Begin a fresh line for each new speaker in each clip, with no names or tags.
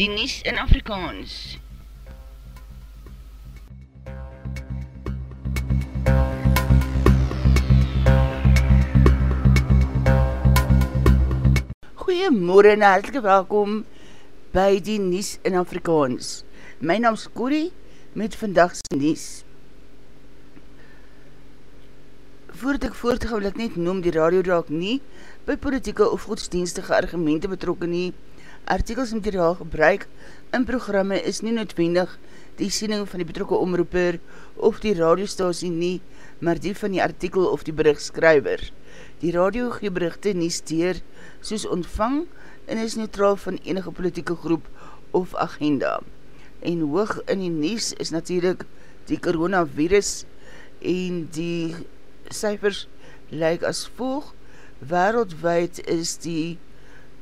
die Nies in Afrikaans. Goeiemorgen en hartelike welkom by die Nies in Afrikaans. My naam is Corrie met vandagse Nies. Voordat ek voortgaan wil ek net noem die radio draak nie by politieke of godsdienstige argumente betrokken nie. Artikels materiaal gebruik in programme is nie noodwendig die siening van die betrokke omroeper of die radiostasie nie, maar die van die artikel of die berichtskrywer. Die radio gee berichte nie steer soos ontvang en is neutraal van enige politieke groep of agenda. En hoog in die nies is natuurlijk die coronavirus en die cijfers lyk as volg. Wereldwijd is die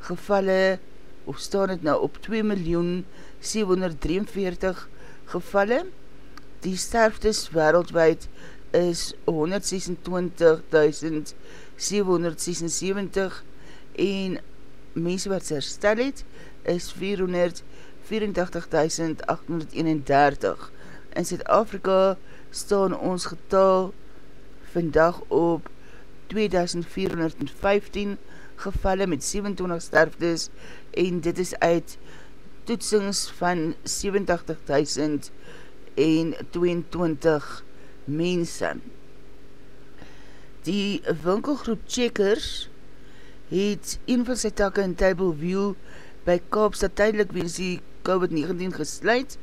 gevalle of staan het nou op 2.743 gevalle. Die sterftes wereldwijd is 126.776 en mense wat herstel het is 484.831. In Zuid-Afrika staan ons getal vandag op 2415 gevalle met 27 sterftes en dit is uit toetsings van 87.022 mense. Die winkelgroep Checkers het een van sy takke in Tableview by Kaapstad tydelik weens die COVID-19 gesluit.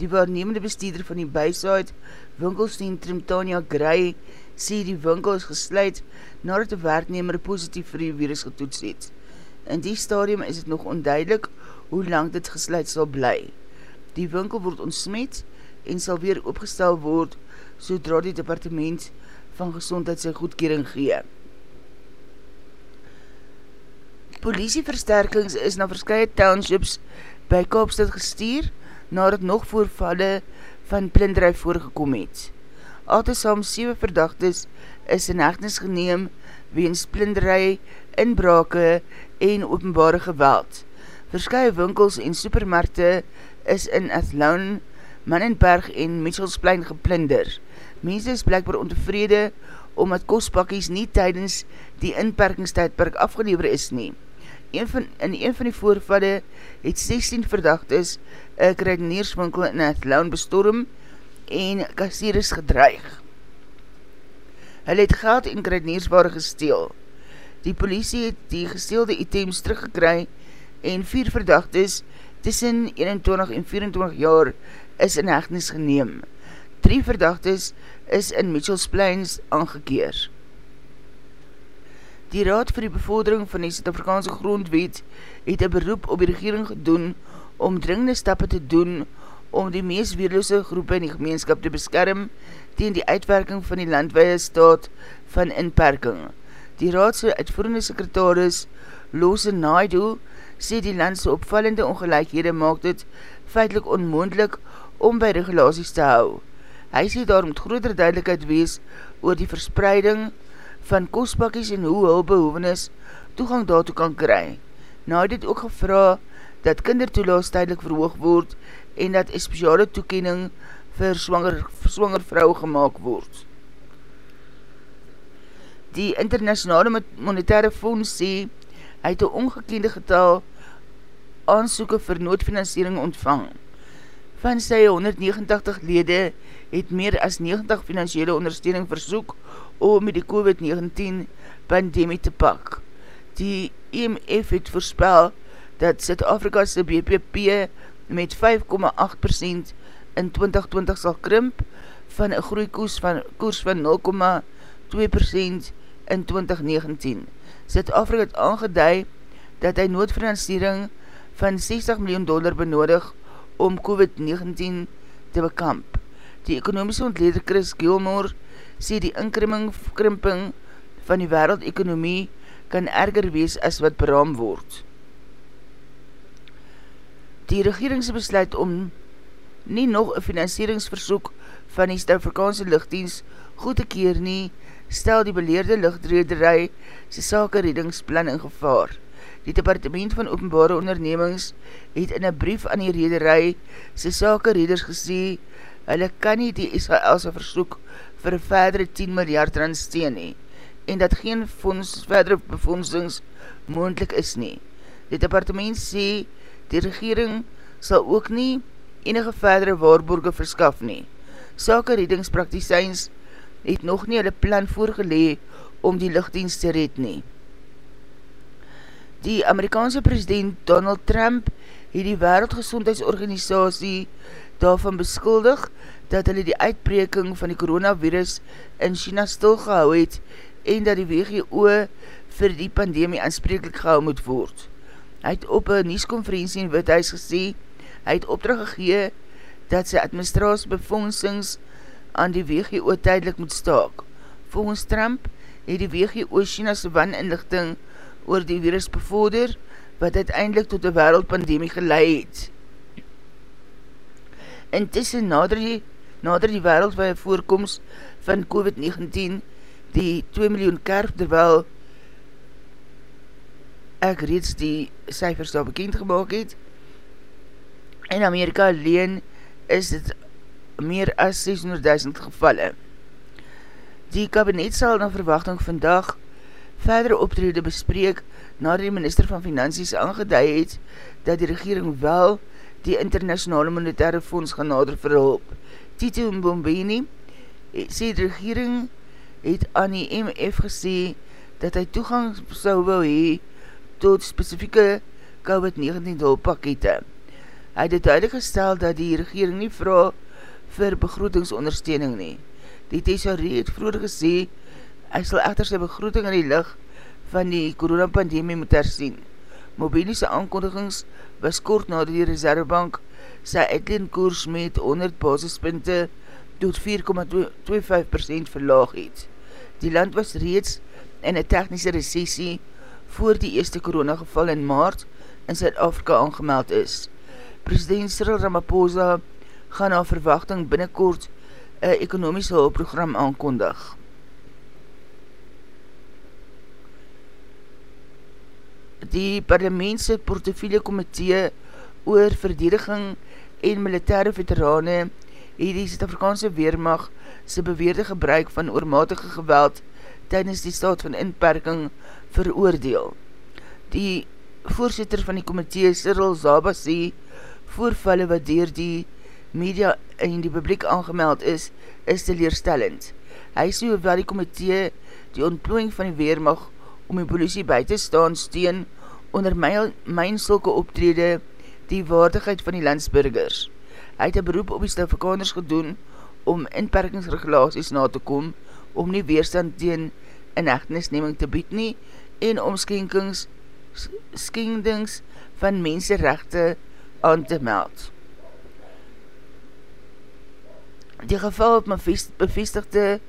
Die waarnemende bestuurder van die Byside winkelcentrum Tanya Gray sê die winkel is gesluit nadat die werknemer positief vir die virus getoets het. In die stadium is het nog onduidelik hoe lang dit gesluit sal bly. Die winkel word ontsmet en sal weer opgestel word sodra die departement van gezondheid sy goedkering gee. Politieversterkings is na verskye townships by Kaapstad gestuur nadat nog voorvalle van plindrui voorgekom het. Altesam 7 verdachtes is in hechtenis geneem weens plindrui, inbrake en openbare geweld. Verskye winkels en supermarkte is in Athlone, Mannenberg en Mitchellsplein geplinder. Mense is blijkbaar ontevrede omdat kostpakkies nie tydens die inperkingstijdperk afgelever is nie. Een van, in een van die voorvalde het 16 verdachtes een kruidenierswinkel in Athlone bestorm en kassieris gedreig. Hulle het geld en kruideniersware gesteel. Die politie het die gesteelde items teruggekry en vier verdachtes tussen 21 en 24 jaar is in hechtenis geneem. Drie verdachtes is in Mitchells Plains aangekeer. Die Raad vir die Bevordering van die Zuid-Afrikaanse Grondwet het een beroep op die regering gedoen om dringende stappe te doen om die meest weerloose groepe in die gemeenskap te beskerm tegen die uitwerking van die landweie staat van inperking. Die raadse uitvoerende sekretaris Lose Naidu sê die landse opvallende ongelijkhede maak dit feitlik onmoendlik om by regulaties te hou. Hy sê daar moet groter duidelijkheid wees oor die verspreiding van kostpakkies en hoe hulpbehoevenis toegang daartoe kan kry. Naidu het ook gevra dat kindertoelaas tydelik verhoog word en dat een speciale toekening vir swanger, swanger vrou gemaakt word. Die internationale monetaire fonds sê, hy het een ongekende getal aansoeken vir noodfinansiering ontvang. Van sy 189 lede het meer as 90 financiële ondersteuning versoek om met die COVID-19 pandemie te pak. Die IMF het voorspel dat Zuid-Afrika's BPP met 5,8% in 2020 sal krimp van een groeikoers van, koers van 0,2% in 2019. Zuid-Afrika het aangeduid dat hy noodfinansiering van 60 miljoen dollar benodig om COVID-19 te bekamp. Die ekonomische ontleder Chris Gilmore sê die inkrimping van die wereldekonomie kan erger wees as wat beraam word. Die regeringsbesluit om nie nog een financieringsversoek van die Stad-Afrikaanse lichtdienst goed te keer nie, stel die beleerde lichtrederij sy sake redingsplan in gevaar. Die departement van openbare ondernemings het in een brief aan die rederij sy sake reders gesê, hulle kan nie die Israelse versoek vir verdere 10 miljard rand steen nie, en dat geen fonds, verdere befondsings moendlik is nie. Die departement sê, die regering sal ook nie enige verdere waarborge verskaf nie. Sake redingspraktiseins het nog nie hulle plan voorgelee om die lichtdienst te red nie. Die Amerikaanse president Donald Trump het die Wereldgezondheidsorganisatie daarvan beskuldig dat hulle die uitbreking van die coronavirus in China stilgehou het en dat die WGO vir die pandemie aanspreeklik gehou moet word. Hy het op een nieuwskonferentie in Withuis gesê, hy het opdracht gegee dat sy administratie befondsings aan die WGO tydelik moet staak. Volgens Trump het die WGO China's waninlichting oor die virus bevorder, wat uiteindelik tot die wereldpandemie geleid. Intussen nader die, nader die wereldwaie voorkomst van COVID-19 die 2 miljoen kerf, terwyl ek reeds die cijfers daar bekend gemaakt het. In Amerika alleen is dit meer as 600.000 gevalle. Die kabinet sal na verwachting vandag verdere optrede bespreek na die minister van Finansies aangeduid het dat die regering wel die internationale monetaire fonds gaan nader verhulp. Tito Mbombeni sê die regering het aan die MF gesê dat hy toegang sal wil hee tot specifieke COVID-19 hulppakete. Hy het duidelijk gestel dat die regering nie vraag vir begroetingsondersteuning nie. Die Thesaurie het vroeger gesê, hy sal echter sy begroeting in die licht van die coronapandemie moet herzien. Mobiliese aankondigings was kort na die reservebank sy uitleenkoers met 100 basispunte tot 4,25% verlaag het. Die land was reeds in een technische recessie voor die eerste coronageval in maart in Zuid-Afrika aangemeld is. President Cyril Ramaphosa gaan na verwachting binnenkort een ekonomiese hulpprogram aankondig. Die parlementse portofiele komitee oor verdediging en militaire veterane het die Zuid-Afrikaanse Weermacht sy beweerde gebruik van oormatige geweld tydens die staat van inperking veroordeel. Die voorzitter van die komitee Cyril Zaba sê voorvalle wat dier die media in die publiek aangemeld is, is teleerstellend. Hy sê hoewel die komitee die ontplooiing van die Weermacht om die politie by te staan steen onder my, myn sulke optrede die waardigheid van die landsburgers. Hy het een beroep op die Stafakaners gedoen om inperkingsregulaties na te kom om nie weerstand teen in echtenisneming te bied nie en om skenkings skendings van menserechte aan te meld. Die geval op my bevestigde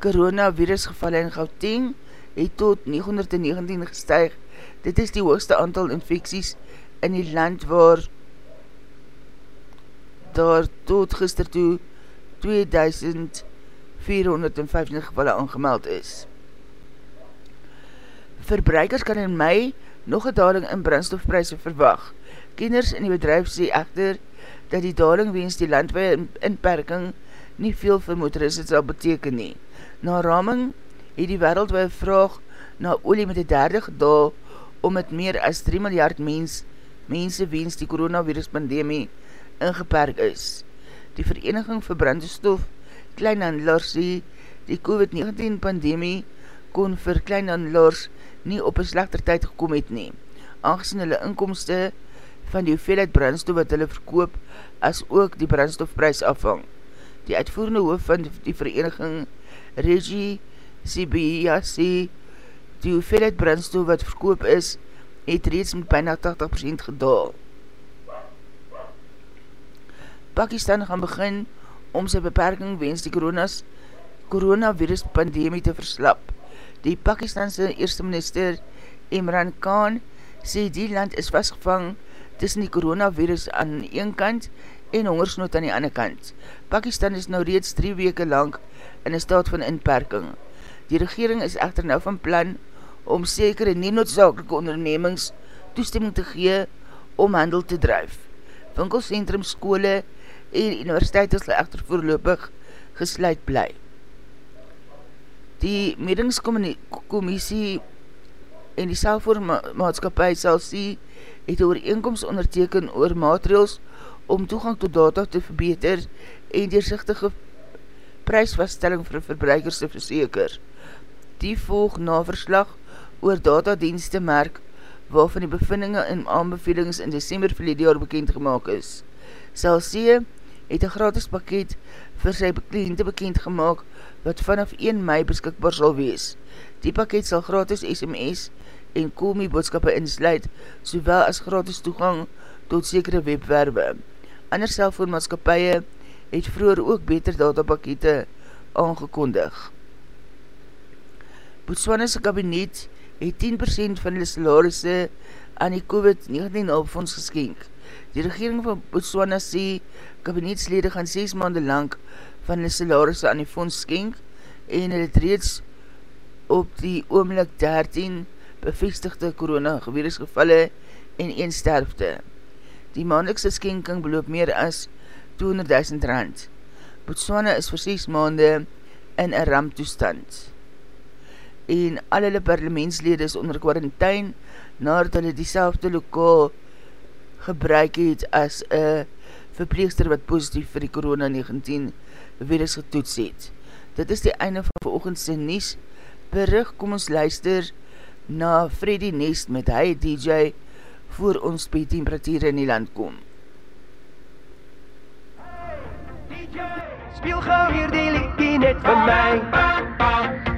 coronavirusgevalle in Gauteng het tot 919 gestuig. Dit is die hoogste aantal infecties in die land waar daar tot gister toe 2450 gevalle aangemeld is. Verbruikers kan in mei nog een daling in brandstofprijse verwag. Kenners in die bedrijf sê echter dat die daling weens die landweie inperking nie veel vir motoriste sal beteken nie. Na raming het die wereldwee vraag na olie met die derde gedaal om met meer as 3 miljard mens, mense weens die coronavirus pandemie ingeperk is. Die Vereniging vir Brandstof Kleinhandelaars sê die COVID-19 pandemie kon vir kleinhandelaars nie op een slechter tyd gekom het nie, aangezien hulle inkomste van die hoeveelheid brandstof wat hulle verkoop as ook die brandstofprys afhang. Die uitvoerende hoof van die vereniging Regie CBIA sê die hoeveelheid brandstof wat verkoop is het reeds met bijna 80% gedaal. Pakistan gaan begin om sy beperking wens die coronas, coronavirus pandemie te verslap. Die Pakistanse eerste minister Imran Khan sê die land is vastgevang tussen die coronavirus aan een kant en hongersnood aan die ander kant. Pakistan is nou reeds drie weke lang in een staat van inperking. Die regering is echter nou van plan om sekere nie noodzakelike ondernemings toestemming te gee om handel te drijf. Winkelcentrum, skole en universiteit is echter voorlopig gesluit bly. Die medingskommissie en die selfvoormaatskapie sal sê, het oor eenkomst onderteken oor maatregels om toegang tot data te verbeter en deurzichtige prijsvaststelling vir verbruikers te verseker. Die volg na verslag oor datadienste merk waarvan die bevindinge en aanbevelings in december verlede jaar bekend gemaakt is. C het een gratis pakket vir sy kliënte bekend gemaakt wat vanaf 1 mei beskikbaar sal wees. Die pakket sal gratis SMS en Komi boodskappe insluit, sowel as gratis toegang tot sekere webwerwe. Ander selfoonmaatskapie het vroeger ook beter datapakkete aangekondig. Botswana's kabinet het 10% van die salarisse aan die COVID-19 opfonds geskenk. Die regering van Botswana sê kabinetslede gaan 6 maande lang van die salarisse aan die fonds skenk en het reeds op die oomlik 13 bevestigde coronavirusgevalle en 1 sterfte. Die maandelikse skenking beloop meer as 200.000 rand. Botswana is vir 6 maande in een ramptoestand. En al hulle parlementslede is onder quarantijn nadat hulle die selfde lokaal gebruik het as een verpleegster wat positief vir die corona-19 virus getoets het. Dit is die einde van veroogendse nies. Berig, kom ons luister na Freddy Nest met hy DJ voor ons by temperatuur in die land kom.
Speel gauw hier die liekie net vir my Hey,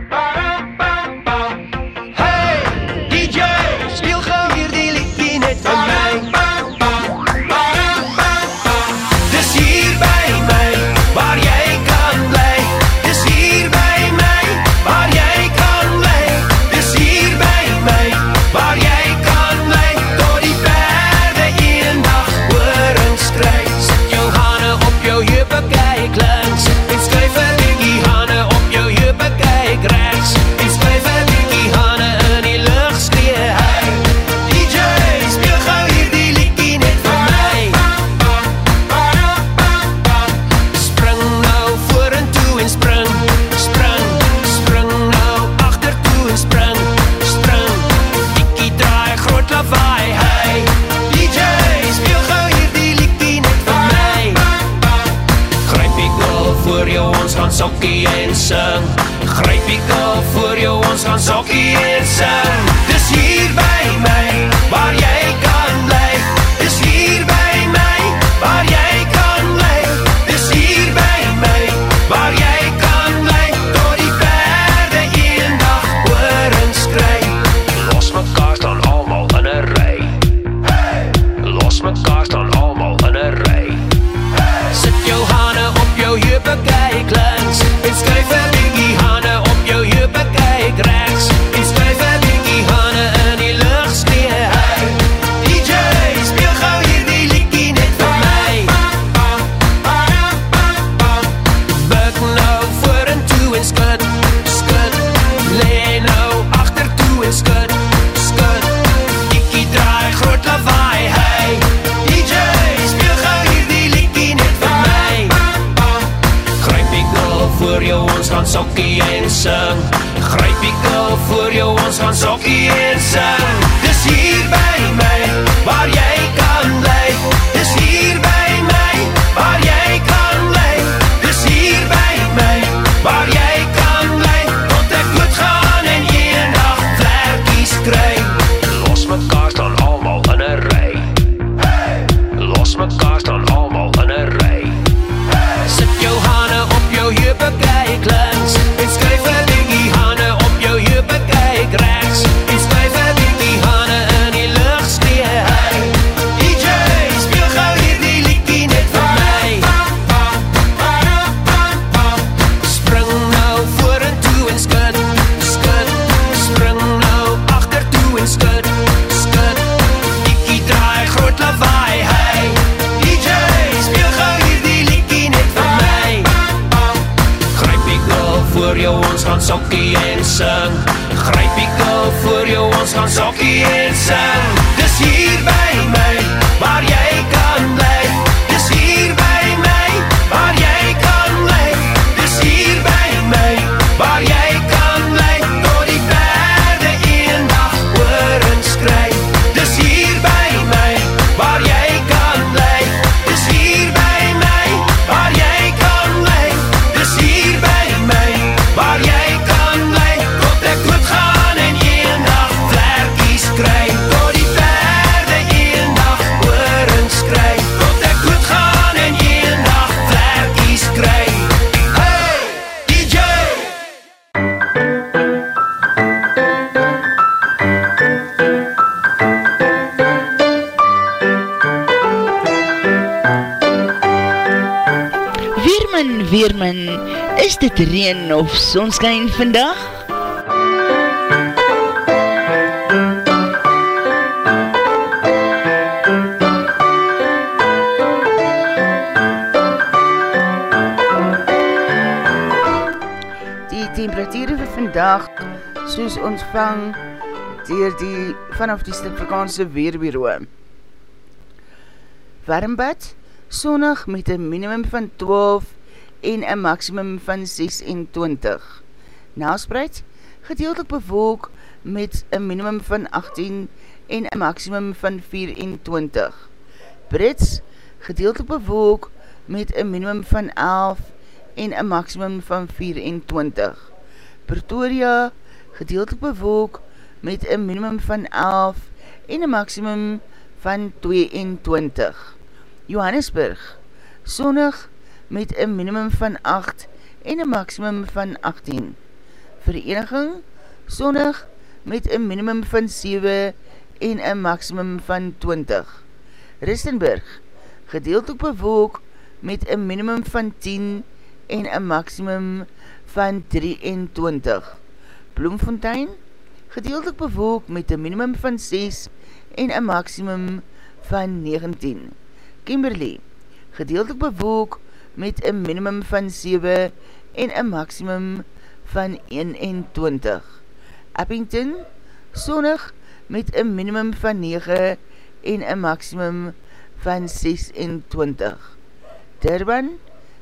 en sing Gryp die girl voor jou, ons gaan sokkie en sing Dis hier by my, waar jy
reen of sonskijn vandag? Die temperatuur vir vandag soos ontvang dier die vanaf die Stipvakaanse Weerbureau. Warmbad, sonnig met een minimum van 12 en een maximum van 26. Nelspreid, gedeeltelik bewolk met een minimum van 18 en een maximum van 24. Brits, gedeeltelik bewolk met een minimum van 11 en een maximum van 24. Pretoria, gedeeltelik bewolk met een minimum van 11 en een maximum van 22. Johannesburg, sonnig met een minimum van 8 en een maximum van 18. Vereniging, sonnig met een minimum van 7 en een maximum van 20. Ristenburg, gedeeltelik bewolk met een minimum van 10 en een maximum van 23. Bloemfontein, gedeeltelik bewolk met een minimum van 6 en een maximum van 19. Kimberley, gedeeltelik bewolk met een minimum van 7 en een maximum van 21. Abington, sonnig met een minimum van 9 en een maximum van 26. Durban,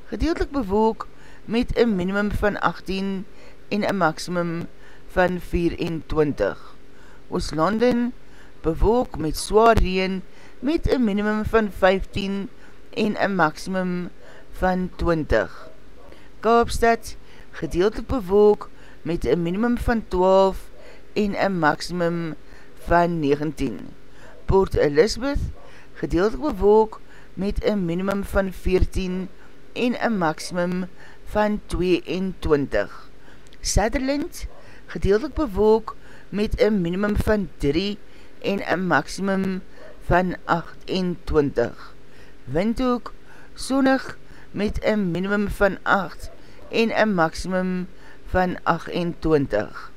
gedeeltelik bewolk met een minimum van 18 en een maximum van 24. Ooslanden, bewolk met zwaar reen met een minimum van 15 en een maximum van 20. Kaapstad, gedeeltelik bewolk met een minimum van 12 en een maximum van 19. Port Elizabeth, gedeeltelik bewolk met een minimum van 14 en een maximum van 22. Sutherland, gedeeltelik bewolk met een minimum van 3 en een maximum van 28. Windhoek, sonnig met een minimum van 8 en een maximum van 28.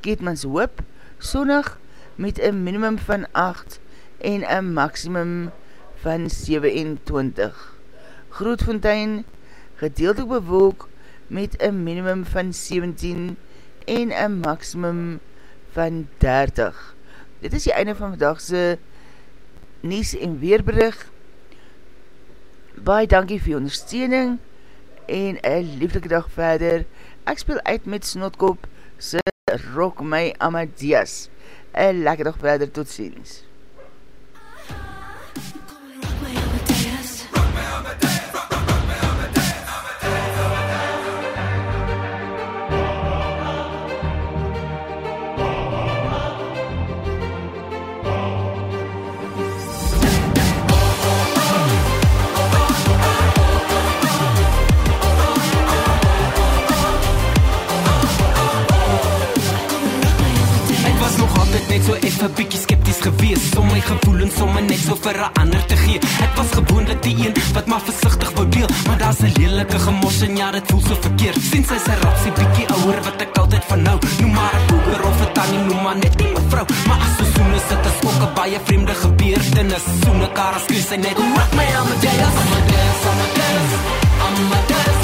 Keetmans Hoop, sonnig met een minimum van 8 en een maximum van 27. Grootfontein, gedeeltelik bewolk met een minimum van 17 en een maximum van 30. Dit is die einde van vandagse Nies en Weerberig. Baie dankie vir jou ondersteuning en een liefdelike dag verder. Ek speel uit met Snotkop se Rock My Amadeus. Een lekker dag verder, tot ziens.
Effe bietjie skepties gewees om my gevoelens sommer net so vir 'n ander te gee. Ek was gewoonlik die een wat maar versigtig wou deel, maar daar's 'n lelike gemos en ja, dit voel so verkeerd. Sien sy sy rapsie bietjie ouer wat ek altyd van nou. Noem maar 'n boer of 'n tannie, noem maar net nie mevrou, maar as seisoene sit as ook 'n baie vreemde gebeurtenis. Soene karas skree sy net rock my Amadeus, Amadeus, Amadeus, Amadeus, Amadeus, Amadeus,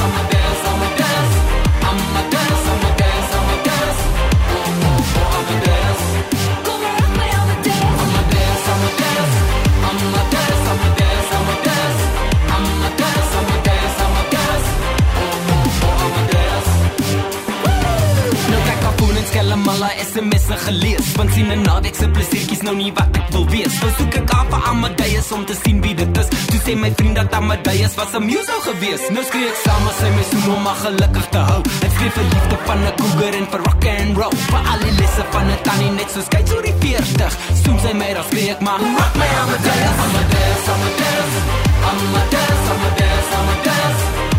haar SMS'e gelees Want sien 'n naweek se plesiertjies nou nie wat ek wil wees. So soek ek af vir Amadeus om te sien wie dit is. Toe sê my vriend dat Amadeus was 'n muso gewees. Nou skree ek saam met sy my soen om haar gelukkig te hou. Ek skryf vir liefde van 'n cougar en vir rock and roll. Vir al die lesse van 'n tannie net so skei so die 40 Soen sy my dan skree ek maar Rock my Amadeus Amadeus. Amadeus Amadeus Amadeus Amadeus Amadeus